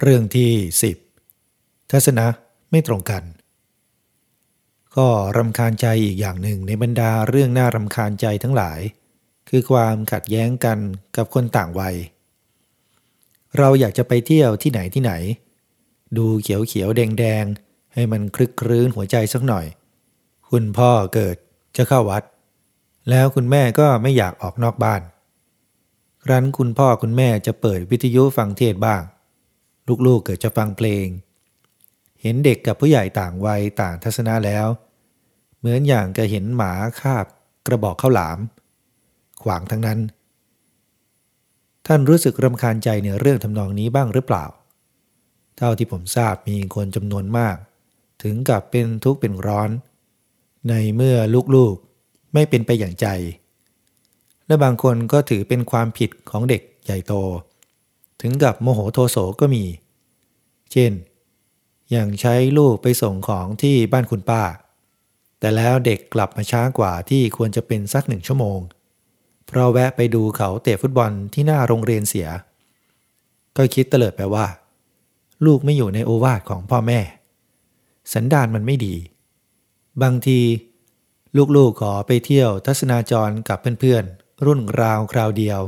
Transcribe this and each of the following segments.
เรื่องที่ 10 ทัศนะไม่ตรงกัน ก็รำคาญใจอีกอย่างหนึ่งในบรรดาเรื่องน่ารำคาญใจทั้งหลาย คือความขัดแย้งกันกับคนต่างวัย เราอยากจะไปเที่ยวที่ไหนที่ไหน ดูเขียวเขียวแดงแดงให้มันคลึกครื้นหัวใจสักหน่อย คุณพ่อเกิดจะเข้าวัด แล้วคุณแม่ก็ไม่อยากออกนอกบ้าน ครั้นคุณพ่อคุณแม่จะเปิดวิทยุฟังเทศบ้าง ลูกๆเกิดจะฟังเพลง เห็นเด็กกับผู้ใหญ่ต่างวัยต่างทัศนะแล้ว เหมือนอย่างกับเห็นหมาคาบกระบอกข้าวหลาม ขวางทั้งนั้น ท่านรู้สึกรำคาญใจในเรื่องทำนองนี้บ้างหรือเปล่า เท่าที่ผมทราบมีคนจำนวนมาก ถึงกับเป็นทุกข์เป็นร้อน ในเมื่อลูกๆไม่เป็นไปอย่างใจ และบางคนก็ถือเป็นความผิดของเด็กใหญ่โต ถึงกับโมโหโทโสก็มี เช่น อย่างใช้ลูกไปส่งของที่บ้านคุณป้า แต่แล้วเด็กกลับมาช้ากว่าที่ควรจะเป็นสักหนึ่งชั่วโมง เพราะแวะไปดูเขาเตะฟุตบอลที่หน้าโรงเรียนเสีย ก็คิดเตลิดไปว่า ลูกไม่อยู่ในโอวาทของพ่อแม่ สันดานมันไม่ดี บางทีลูกๆขอไปเที่ยวทัศนาจรกับเพื่อนๆรุ่นราวคราวเดียว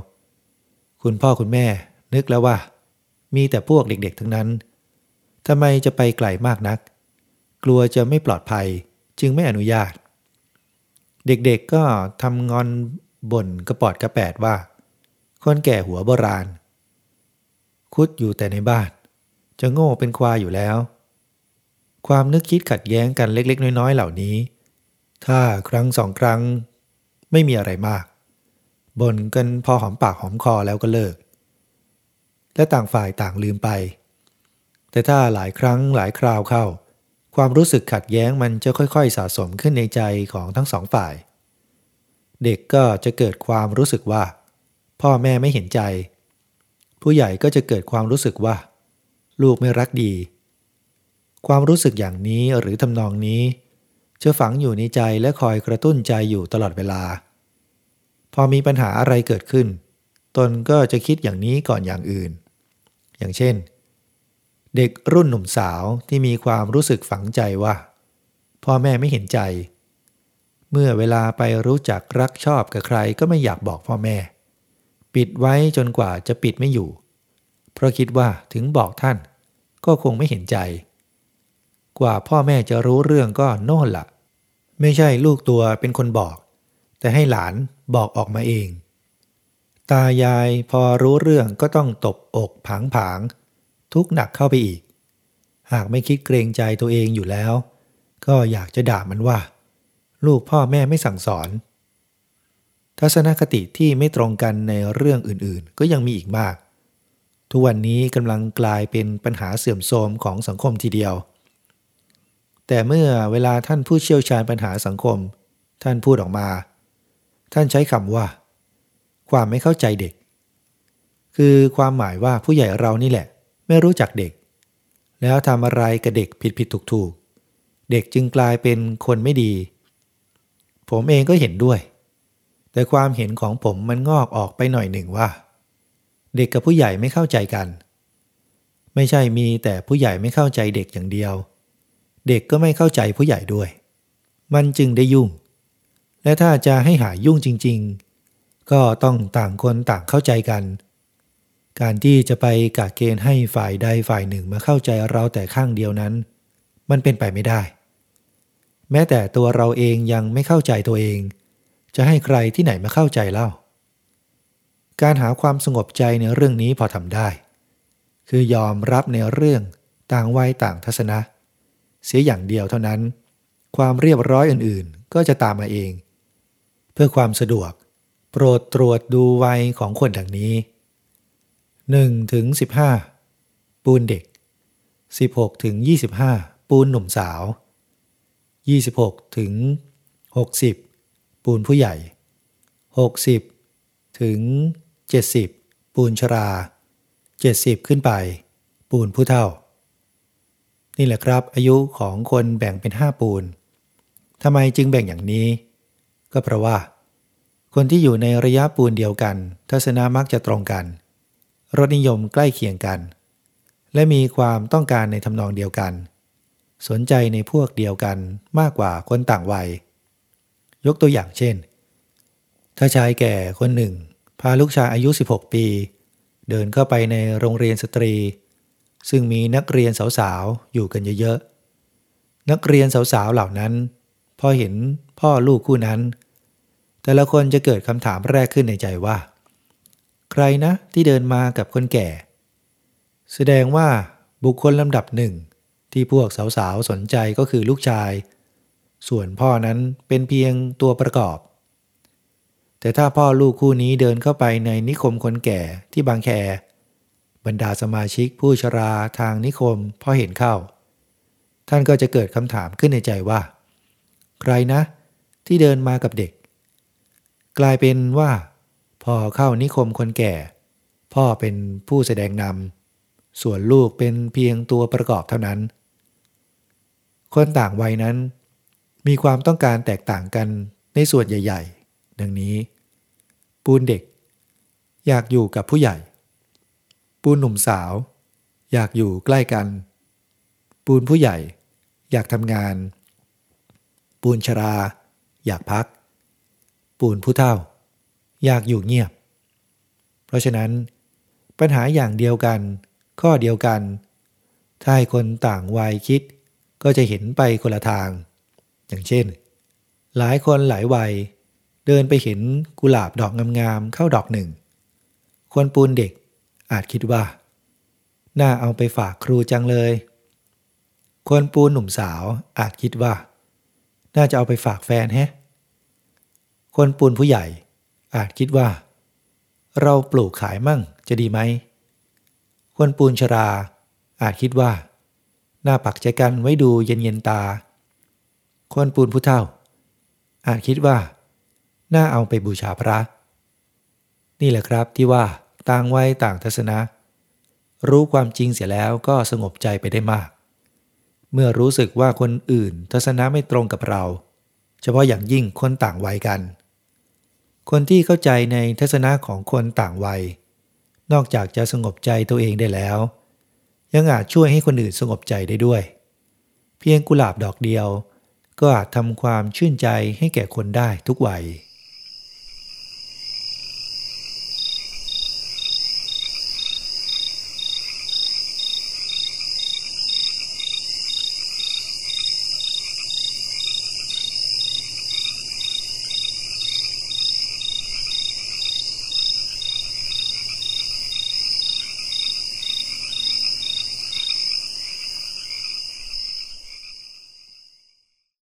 คุณพ่อคุณแม่ นึกแล้วว่า มีแต่พวกเด็กๆทั้งนั้นทำไมจะไปไกลมากนัก กลัวจะไม่ปลอดภัยจึงไม่อนุญาต เด็กๆก็ทำงอนบ่นกระปอดกระแปดว่า คนแก่หัวโบราณ คุดอยู่แต่ในบ้าน จะโง่เป็นควายอยู่แล้ว ความนึกคิดขัดแย้งกันเล็ก ๆ น้อย ๆ เหล่านี้ ถ้าครั้งสองครั้ง ไม่มีอะไรมากบ่นกันพอหอมปากหอมคอแล้วก็เลิก และต่างฝ่ายต่างลืมไป แต่ถ้าหลายครั้งหลายคราวเข้า ความรู้สึกขัดแย้งมันจะค่อยๆ สะสมขึ้นในใจของทั้งสองฝ่าย เด็กก็จะเกิดความรู้สึกว่า พ่อแม่ไม่เห็นใจ ผู้ใหญ่ก็จะเกิดความรู้สึกว่า ลูกไม่รักดี ความรู้สึกอย่างนี้หรือทำนองนี้จะฝังอยู่ในใจและคอยกระตุ้นใจอยู่ตลอดเวลา พอมีปัญหาอะไรเกิดขึ้น ตนก็จะคิดอย่างนี้ก่อนอย่างอื่น อย่างเช่น เด็กรุ่นหนุ่มสาวที่มีความรู้สึกฝังใจว่า พ่อแม่ไม่เห็นใจ เมื่อเวลาไปรู้จักรักชอบกับใครก็ไม่อยากบอกพ่อแม่ ปิดไว้จนกว่าจะปิดไม่อยู่ เพราะคิดว่าถึงบอกท่าน ก็คงไม่เห็นใจ กว่าพ่อแม่จะรู้เรื่องก็โน่นละไม่ใช่ลูกตัวเป็นคนบอก แต่ให้หลานบอกออกมาเอง ตายายพอรู้เรื่องก็ต้องตบอกผางผางทุกหนักเข้าไปอีก หากไม่คิดเกรงใจตัวเองอยู่แล้ว ก็อยากจะด่ามันว่า ลูกพ่อแม่ไม่สั่งสอน ทัศนคติที่ไม่ตรงกันในเรื่องอื่นๆ ก็ยังมีอีกมาก ทุกวันนี้กำลังกลายเป็นปัญหาเสื่อมโทรมของสังคมทีเดียว แต่เมื่อเวลาท่านผู้เชี่ยวชาญปัญหาสังคม ท่านพูดออกมา ท่านใช้คำว่า ความไม่เข้าใจเด็ก คือความหมายว่าผู้ใหญ่เรานี่แหละ ไม่รู้จักเด็ก แล้วทำอะไรกับเด็กผิดผิดถูกถูกเด็กจึงกลายเป็นคนไม่ดี ผมเองก็เห็นด้วย แต่ความเห็นของผมมันงอกออกไปหน่อยหนึ่งว่า เด็กกับผู้ใหญ่ไม่เข้าใจกัน ไม่ใช่มีแต่ผู้ใหญ่ไม่เข้าใจเด็กอย่างเดียว เด็กก็ไม่เข้าใจผู้ใหญ่ด้วย มันจึงได้ยุ่ง และถ้าจะให้หายยุ่งจริง ๆ ก็ต้องต่างคนต่างเข้าใจกัน การที่จะไปกะเกณฑ์ให้ฝ่ายใดฝ่ายหนึ่งมาเข้าใจเราแต่ข้างเดียวนั้น มันเป็นไปไม่ได้ แม้แต่ตัวเราเองยังไม่เข้าใจตัวเอง จะให้ใครที่ไหนมาเข้าใจเล่า การหาความสงบใจในเรื่องนี้พอทำได้ คือยอมรับในเรื่องต่างวัยต่างทัศนะ เสียอย่างเดียวเท่านั้น ความเรียบร้อยอื่นๆ ก็จะตามมาเอง เพื่อความสะดวก ปรดตรวจดูวัยของคนดังนี้1ถึง15 ปูนเด็ก 16ถึง25 ปูนหนุ่มสาว 26ถึง60 ปูนผู้ใหญ่ 60ถึง70 ปูนชรา 70 ขึ้นไป ปูนผู้เฒ่า นี่แหละครับ อายุของคนแบ่งเป็น 5 ปูนทำไมจึงแบ่งอย่างนี้ ก็เพราะว่า คนที่อยู่ในระยะปูนเดียวกัน ทัศนะมักจะตรงกัน รสนิยมใกล้เคียงกัน และมีความต้องการในทำนองเดียวกัน สนใจในพวกเดียวกันมากกว่าคนต่างวัย ยกตัวอย่างเช่น ถ้าชายแก่คนหนึ่ง พาลูกชายอายุ 16 ปี เดินเข้าไปในโรงเรียนสตรี ซึ่งมีนักเรียนสาวๆ อยู่กันเยอะๆ นักเรียนสาวๆ เหล่านั้น พอเห็นพ่อลูกคู่นั้น แต่ละคนจะเกิดคำถามแรกขึ้นในใจว่า ใครนะที่เดินมากับคนแก่ แสดงว่าบุคคลลำดับหนึ่งที่พวกสาวๆสนใจก็คือลูกชาย ส่วนพ่อนั้นเป็นเพียงตัวประกอบ แต่ถ้าพ่อลูกคู่นี้เดินเข้าไปในนิคมคนแก่ที่บางแค บรรดาสมาชิกผู้ชราทางนิคมพอเห็นเข้า ท่านก็จะเกิดคำถามขึ้นในใจว่า ใครนะ ที่เดินมากับเด็ก กลายเป็นว่าพอเข้านิคมคนแก่ พ่อเป็นผู้แสดงนำส่วนลูกเป็นเพียงตัวประกอบเท่านั้น คนต่างวัยนั้น มีความต้องการแตกต่างกันในส่วนใหญ่ ๆ ดังนี้ ปูนเด็ก อยากอยู่กับผู้ใหญ่ ปูนหนุ่มสาว อยากอยู่ใกล้กัน ปูนผู้ใหญ่ อยากทำงาน ปูนชรา อยากพัก ปูนผู้เฒ่า อยากอยู่เงียบ เพราะฉะนั้น ปัญหาอย่างเดียวกัน ข้อเดียวกัน ถ้าให้คนต่างวัยคิด ก็จะเห็นไปคนละทาง อย่างเช่น หลายคนหลายวัย เดินไปเห็นกุหลาบดอกงามๆเข้าดอกหนึ่ง คนปูนเด็กอาจคิดว่า น่าเอาไปฝากครูจังเลย คนปูนหนุ่มสาวอาจคิดว่า น่าจะเอาไปฝากแฟนแฮะ คนปูนผู้ใหญ่ อาจคิดว่า เราปลูกขายมั่งจะดีไหม คนปูนชรา อาจคิดว่า หน่าปักใจกันไว้ดูเย็นเย็นตา คนปูนผู้เฒ่า อาจคิดว่า หน่าเอาไปบูชาพระ นี่แหละครับที่ว่าต่างวัยต่างทัศนะ รู้ความจริงเสียแล้วก็สงบใจไปได้มาก เมื่อรู้สึกว่าคนอื่นทัศนะไม่ตรงกับเรา เฉพาะอย่างยิ่งคนต่างวัยกัน คนที่เข้าใจในทัศนะของคนต่างวัย นอกจากจะสงบใจตัวเองได้แล้ว ยังอาจช่วยให้คนอื่นสงบใจได้ด้วย เพียงกุหลาบดอกเดียว ก็อาจทำความชื่นใจให้แก่คนได้ทุกวัย